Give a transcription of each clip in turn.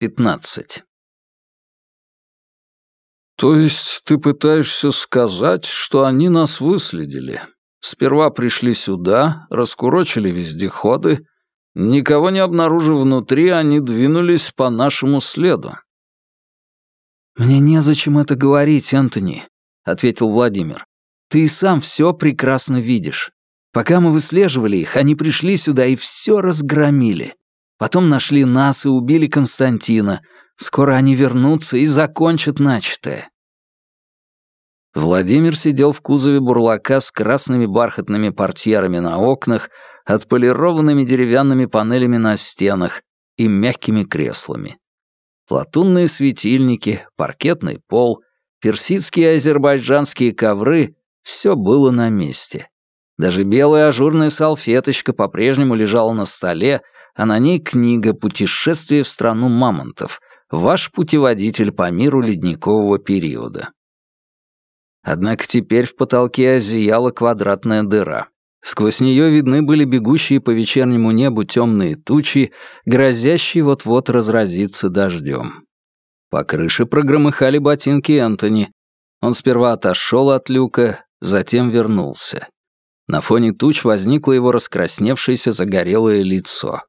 15. «То есть ты пытаешься сказать, что они нас выследили? Сперва пришли сюда, раскурочили вездеходы, никого не обнаружив внутри, они двинулись по нашему следу». «Мне незачем это говорить, Энтони», — ответил Владимир. «Ты и сам все прекрасно видишь. Пока мы выслеживали их, они пришли сюда и все разгромили. Потом нашли нас и убили Константина. Скоро они вернутся и закончат начатое. Владимир сидел в кузове бурлака с красными бархатными портьерами на окнах, отполированными деревянными панелями на стенах и мягкими креслами. Латунные светильники, паркетный пол, персидские и азербайджанские ковры — все было на месте. Даже белая ажурная салфеточка по-прежнему лежала на столе, а на ней книга «Путешествие в страну мамонтов», ваш путеводитель по миру ледникового периода. Однако теперь в потолке зияла квадратная дыра. Сквозь нее видны были бегущие по вечернему небу темные тучи, грозящие вот-вот разразиться дождем. По крыше прогромыхали ботинки Энтони. Он сперва отошел от люка, затем вернулся. На фоне туч возникло его раскрасневшееся загорелое лицо.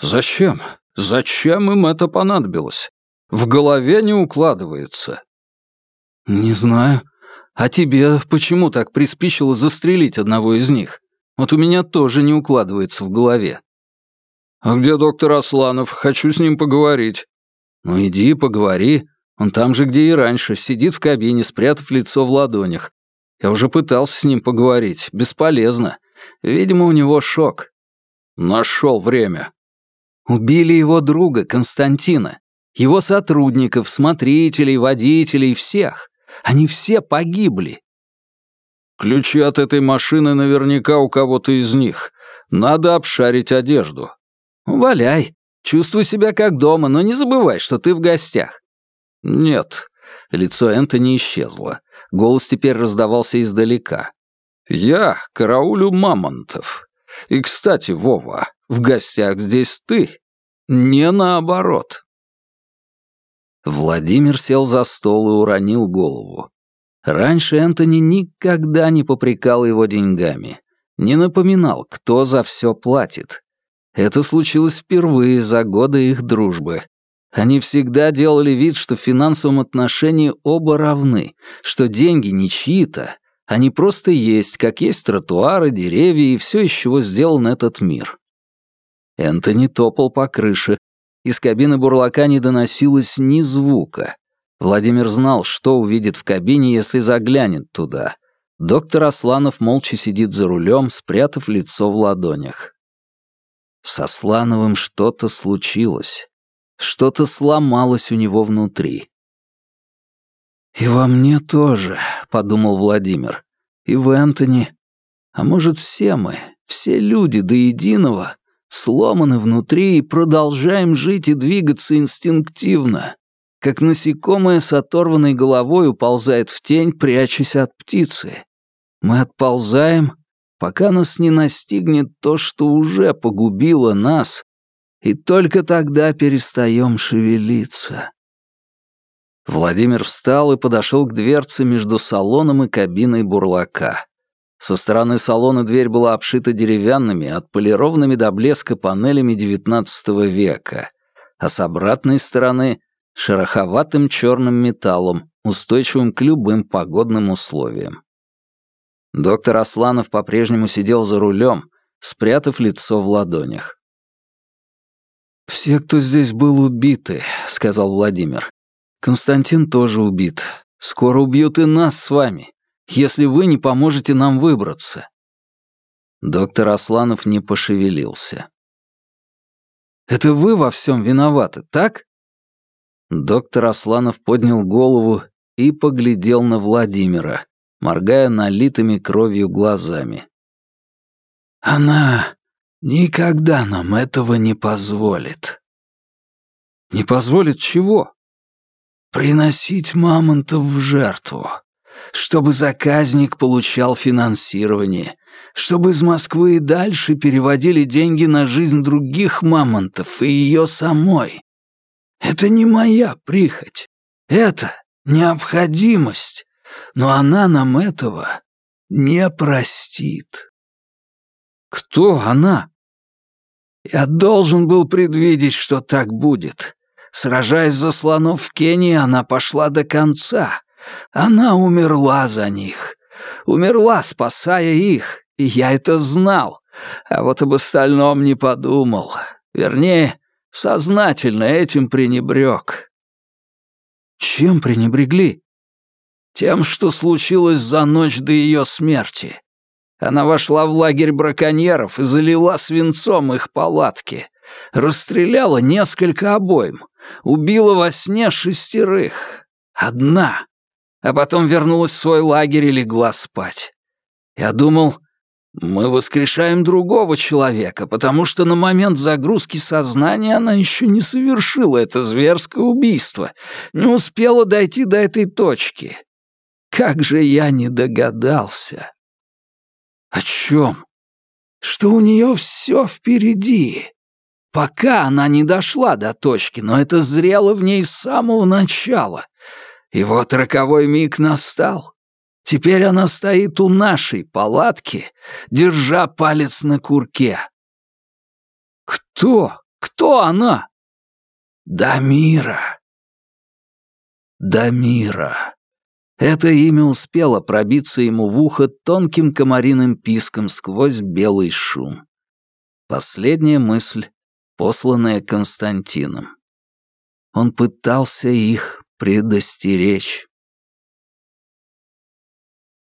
Зачем? Зачем им это понадобилось? В голове не укладывается. Не знаю. А тебе почему так приспичило застрелить одного из них? Вот у меня тоже не укладывается в голове. А где доктор Асланов? Хочу с ним поговорить. Ну иди, поговори. Он там же, где и раньше, сидит в кабине, спрятав лицо в ладонях. Я уже пытался с ним поговорить. Бесполезно. Видимо, у него шок. Нашел время. Убили его друга, Константина, его сотрудников, смотрителей, водителей, всех. Они все погибли. Ключи от этой машины наверняка у кого-то из них. Надо обшарить одежду. Валяй. Чувствуй себя как дома, но не забывай, что ты в гостях. Нет. Лицо Энтони исчезло. Голос теперь раздавался издалека. Я караулю мамонтов. И, кстати, Вова, в гостях здесь ты, не наоборот. Владимир сел за стол и уронил голову. Раньше Энтони никогда не попрекал его деньгами, не напоминал, кто за все платит. Это случилось впервые за годы их дружбы. Они всегда делали вид, что в финансовом отношении оба равны, что деньги не чьи-то, они просто есть, как есть тротуары, деревья и все, из чего сделан этот мир. Энтони топал по крыше. Из кабины бурлака не доносилось ни звука. Владимир знал, что увидит в кабине, если заглянет туда. Доктор Асланов молча сидит за рулем, спрятав лицо в ладонях. С Аслановым что-то случилось. Что-то сломалось у него внутри. «И во мне тоже», — подумал Владимир. «И в Энтони. А может, все мы, все люди до единого, сломаны внутри и продолжаем жить и двигаться инстинктивно, как насекомое с оторванной головой уползает в тень, прячась от птицы. Мы отползаем, пока нас не настигнет то, что уже погубило нас, и только тогда перестаем шевелиться. Владимир встал и подошел к дверце между салоном и кабиной бурлака. Со стороны салона дверь была обшита деревянными, отполированными до блеска панелями XIX века, а с обратной стороны — шероховатым черным металлом, устойчивым к любым погодным условиям. Доктор Асланов по-прежнему сидел за рулем, спрятав лицо в ладонях. «Все, кто здесь был, убиты», — сказал Владимир. Константин тоже убит. Скоро убьют и нас с вами, если вы не поможете нам выбраться». Доктор Асланов не пошевелился. «Это вы во всем виноваты, так?» Доктор Асланов поднял голову и поглядел на Владимира, моргая налитыми кровью глазами. «Она никогда нам этого не позволит». «Не позволит чего?» приносить мамонтов в жертву, чтобы заказник получал финансирование, чтобы из Москвы и дальше переводили деньги на жизнь других мамонтов и ее самой. Это не моя прихоть. Это необходимость. Но она нам этого не простит. Кто она? Я должен был предвидеть, что так будет. Сражаясь за слонов в Кении, она пошла до конца. Она умерла за них. Умерла, спасая их, и я это знал. А вот об остальном не подумал. Вернее, сознательно этим пренебрег. Чем пренебрегли? Тем, что случилось за ночь до ее смерти. Она вошла в лагерь браконьеров и залила свинцом их палатки. Расстреляла несколько обоим. Убила во сне шестерых. Одна. А потом вернулась в свой лагерь и легла спать. Я думал, мы воскрешаем другого человека, потому что на момент загрузки сознания она еще не совершила это зверское убийство, не успела дойти до этой точки. Как же я не догадался. О чем? Что у нее все впереди. Пока она не дошла до точки, но это зрело в ней с самого начала. И вот роковой миг настал. Теперь она стоит у нашей палатки, держа палец на курке. Кто? Кто она? Дамира. Дамира. Это имя успело пробиться ему в ухо тонким комариным писком сквозь белый шум. Последняя мысль, посланная Константином. Он пытался их предостеречь.